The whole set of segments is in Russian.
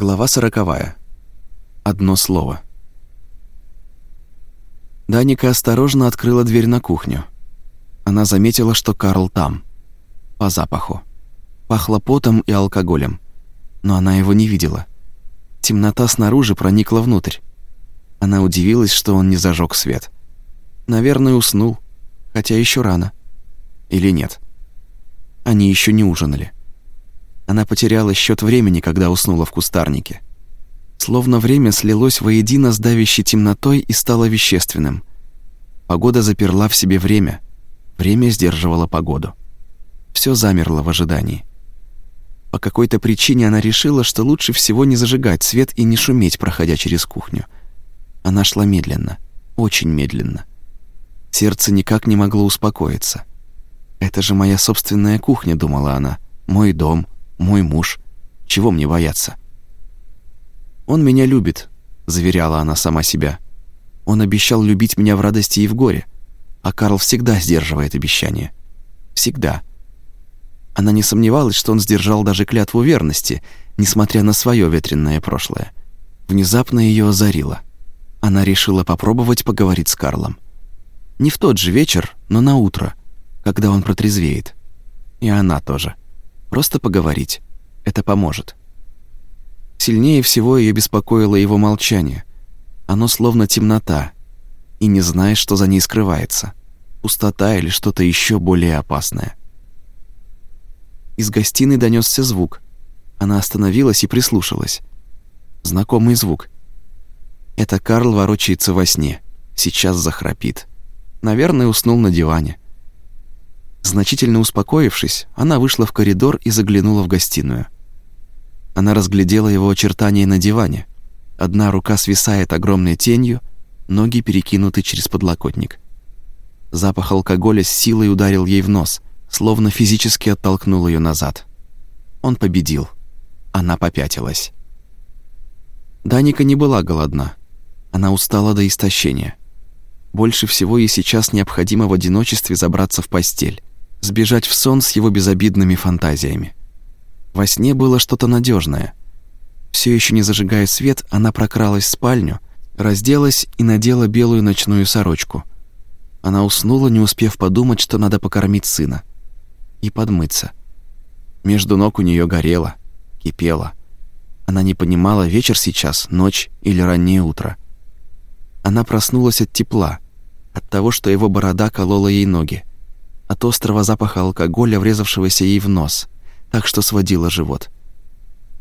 Глава сороковая. Одно слово. Даника осторожно открыла дверь на кухню. Она заметила, что Карл там. По запаху. Пахло потом и алкоголем. Но она его не видела. Темнота снаружи проникла внутрь. Она удивилась, что он не зажег свет. Наверное, уснул, хотя еще рано. Или нет. Они еще не ужинали. Она потеряла счет времени, когда уснула в кустарнике. Словно время слилось воедино с давящей темнотой и стало вещественным. Погода заперла в себе время. Время сдерживало погоду. Все замерло в ожидании. По какой-то причине она решила, что лучше всего не зажигать свет и не шуметь, проходя через кухню. Она шла медленно, очень медленно. Сердце никак не могло успокоиться. «Это же моя собственная кухня», — думала она, — «мой дом, мой муж. Чего мне бояться? Он меня любит, заверяла она сама себя. Он обещал любить меня в радости и в горе, а Карл всегда сдерживает обещания. Всегда. Она не сомневалась, что он сдержал даже клятву верности, несмотря на свое ветренное прошлое. Внезапно ее озарило. Она решила попробовать поговорить с Карлом. Не в тот же вечер, но на утро, когда он протрезвеет. И она тоже. Просто поговорить. Это поможет. Сильнее всего ее беспокоило его молчание. Оно словно темнота, и не знаешь, что за ней скрывается. Пустота или что-то еще более опасное. Из гостиной донесся звук. Она остановилась и прислушалась. Знакомый звук. Это Карл ворочается во сне. Сейчас захрапит. Наверное, уснул на диване. Значительно успокоившись, она вышла в коридор и заглянула в гостиную. Она разглядела его очертания на диване. Одна рука свисает огромной тенью, ноги перекинуты через подлокотник. Запах алкоголя с силой ударил ей в нос, словно физически оттолкнул ее назад. Он победил. Она попятилась. Даника не была голодна. Она устала до истощения. Больше всего ей сейчас необходимо в одиночестве забраться в постель сбежать в сон с его безобидными фантазиями. Во сне было что-то надежное. Все еще не зажигая свет, она прокралась в спальню, разделась и надела белую ночную сорочку. Она уснула, не успев подумать, что надо покормить сына. И подмыться. Между ног у нее горело, кипело. Она не понимала, вечер сейчас, ночь или раннее утро. Она проснулась от тепла, от того, что его борода колола ей ноги от острого запаха алкоголя, врезавшегося ей в нос, так что сводило живот.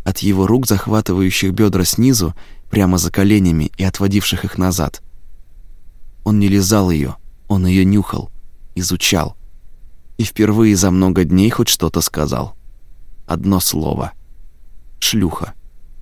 От его рук, захватывающих бедра снизу, прямо за коленями и отводивших их назад. Он не лизал ее, он ее нюхал, изучал. И впервые за много дней хоть что-то сказал. Одно слово. Шлюха.